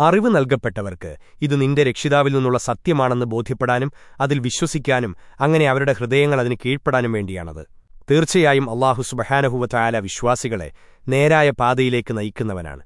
അറിവ് നൽകപ്പെട്ടവർക്ക് ഇത് നിന്റെ രക്ഷിതാവിൽ നിന്നുള്ള സത്യമാണെന്ന് ബോധ്യപ്പെടാനും അതിൽ വിശ്വസിക്കാനും അങ്ങനെ അവരുടെ ഹൃദയങ്ങൾ അതിന് കീഴ്പ്പെടാനും വേണ്ടിയാണത്. തീർച്ചയായും അള്ളാഹു സുബഹാനഹുവ വിശ്വാസികളെ നേരായ പാതയിലേക്ക് നയിക്കുന്നവനാണ്.